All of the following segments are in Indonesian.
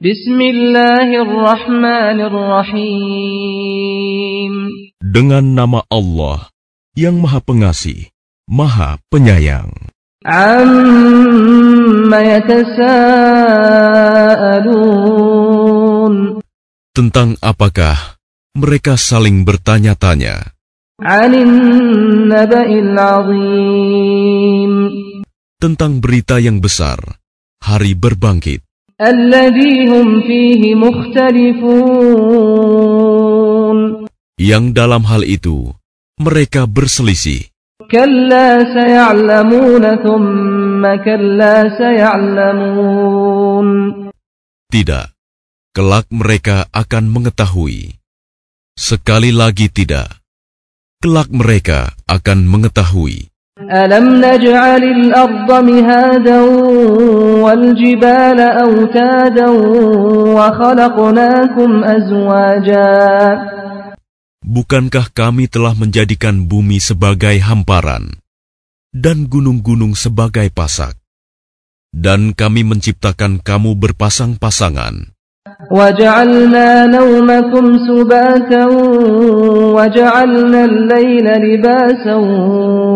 Bismillahirrahmanirrahim. Dengan nama Allah yang Maha Pengasih, Maha Penyayang. Amma yatasaalun. Tentang apakah mereka saling bertanya-tanya? Anin naba'il azim. Tentang berita yang besar, hari berbangkit yang dalam hal itu mereka berselisih. Tidak, kelak mereka akan mengetahui. Sekali lagi tidak, kelak mereka akan mengetahui. ألم نجعل الأرض مهادا والجبال أوتادا وخلقناكم أزواجا Bukankah kami telah menjadikan bumi sebagai hamparan dan gunung-gunung sebagai pasak? Dan kami menciptakan kamu berpasang-pasangan. وجعلنا نومكم سباتا وجعلنا الليل لباسا وجعلنا النهار معاشا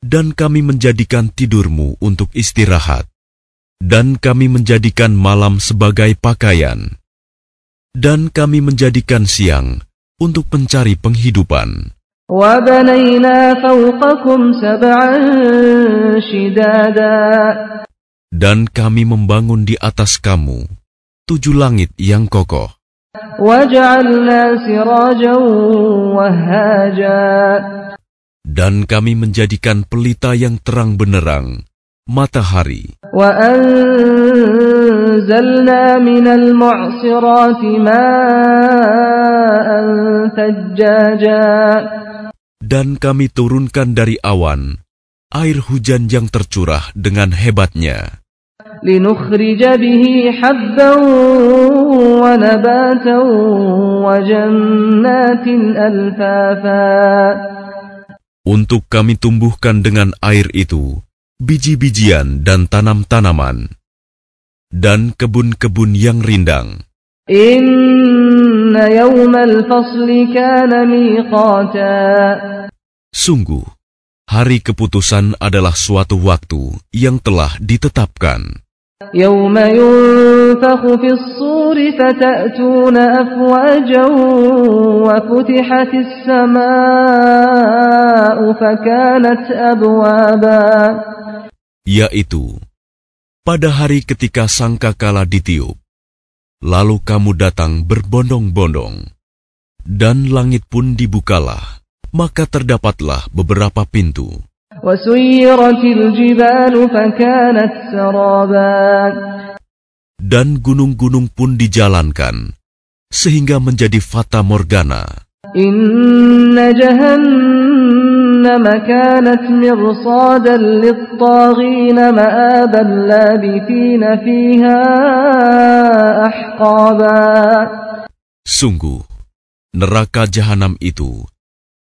Dan kami menjadikan tidurmu untuk istirahat, dan kami menjadikan malam sebagai pakaian, dan kami menjadikan siang untuk mencari penghidupan. Dan kami membangun di atas kamu tujuh langit yang kokoh. Dan kami menjadikan pelita yang terang benerang, matahari. Dan kami turunkan dari awan, air hujan yang tercurah dengan hebatnya. لنخرج به حبا ونباتا وجنات ألفافا untuk kami tumbuhkan dengan air itu biji-bijian dan tanam-tanaman, dan kebun-kebun yang rindang. إن يوم الفصل كان ميقاتا Sungguh, hari keputusan adalah suatu waktu yang telah ditetapkan. يوم ينفخ في الصور فتأتون أفواجا وفتحت السماء فكانت أبوابا yaitu pada hari ketika sangkakala ditiup, lalu kamu datang berbondong-bondong, dan langit pun dibukalah, maka terdapatlah beberapa pintu, Dan gunung-gunung pun dijalankan, sehingga menjadi fata morgana. Sungguh, neraka jahanam itu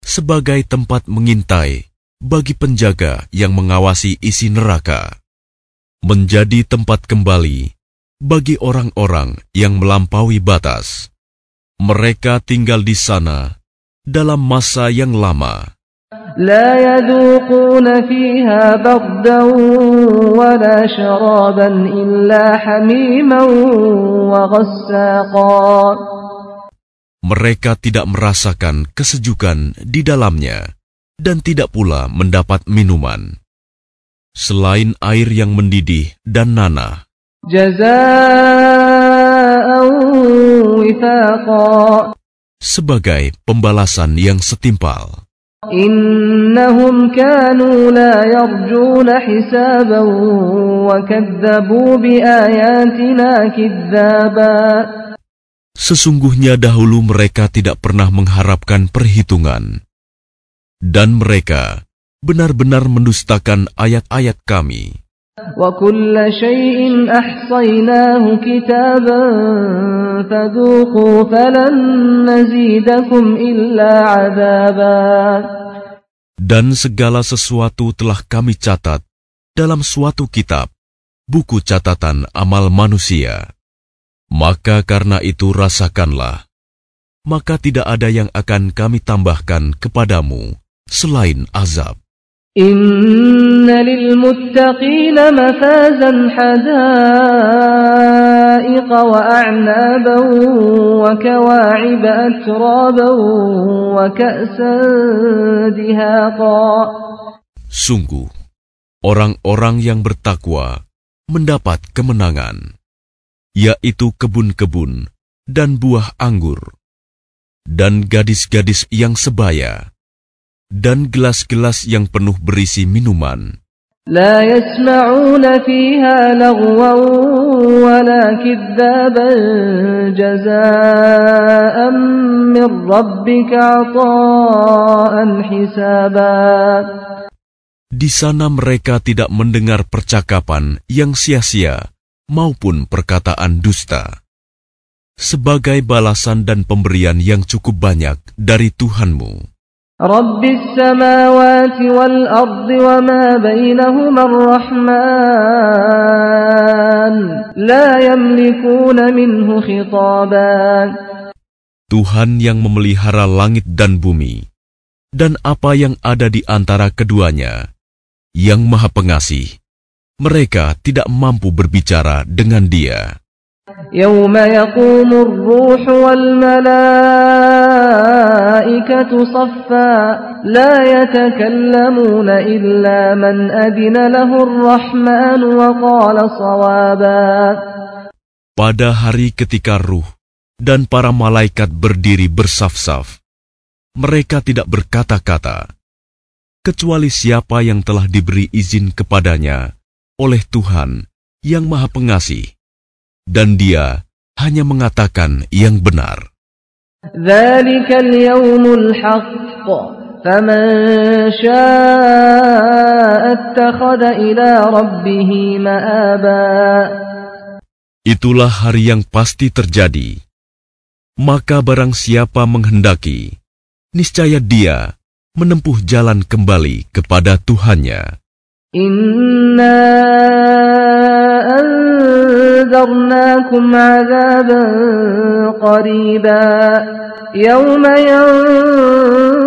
sebagai tempat mengintai bagi penjaga yang mengawasi isi neraka, menjadi tempat kembali bagi orang-orang yang melampaui batas. Mereka tinggal di sana dalam masa yang lama. لا يذوقون فيها بردا ولا شرابا إلا حميما وغساقا Mereka tidak merasakan kesejukan di dalamnya dan tidak pula mendapat minuman selain air yang mendidih dan nanah. Sebagai pembalasan yang setimpal. Innahum la yarjuna hisaban wa kadzabu biayatina kidzaba. Sesungguhnya dahulu mereka tidak pernah mengharapkan perhitungan dan mereka benar-benar mendustakan ayat-ayat kami. Dan segala sesuatu telah kami catat dalam suatu kitab, buku catatan amal manusia. Maka karena itu rasakanlah, maka tidak ada yang akan kami tambahkan kepadamu selain azab. Sungguh, orang-orang yang bertakwa mendapat kemenangan, yaitu kebun-kebun dan buah anggur, dan gadis-gadis yang sebaya, dan gelas-gelas yang penuh berisi minuman. Di sana mereka tidak mendengar percakapan yang sia-sia maupun perkataan dusta. Sebagai balasan dan pemberian yang cukup banyak dari Tuhanmu. رب السماوات والأرض وما بينهما الرحمن لا يملكون منه خطابا Tuhan yang memelihara langit dan bumi, dan apa yang ada di antara keduanya, yang Maha Pengasih, mereka tidak mampu berbicara dengan Dia. يوم يقوم الروح والملائكة صفا لا يتكلمون إلا من أذن له الرحمن وقال صوابا Pada hari ketika ruh dan para malaikat berdiri bersaf-saf, mereka tidak berkata-kata, kecuali siapa yang telah diberi izin kepadanya oleh Tuhan yang Maha Pengasih, dan Dia hanya mengatakan yang benar. ذلك اليوم الحق فمن شاء اتخذ إلى ربه مآبا Itulah hari yang pasti terjadi. Maka barang siapa menghendaki, niscaya dia menempuh jalan kembali kepada Tuhannya. إنا أنذرناكم عذابا قريبا يوم ينظر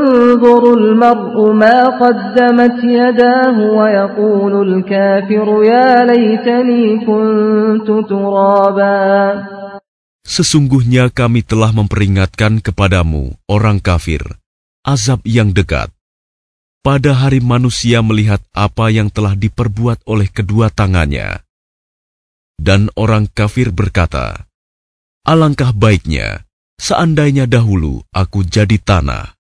المرء ما قدمت يداه ويقول الكافر يا ليتني كنت ترابا Sesungguhnya kami telah memperingatkan kepadamu, orang kafir, azab yang dekat. Pada hari manusia melihat apa yang telah diperbuat oleh kedua tangannya. dan orang kafir berkata, Alangkah baiknya, seandainya dahulu aku jadi tanah.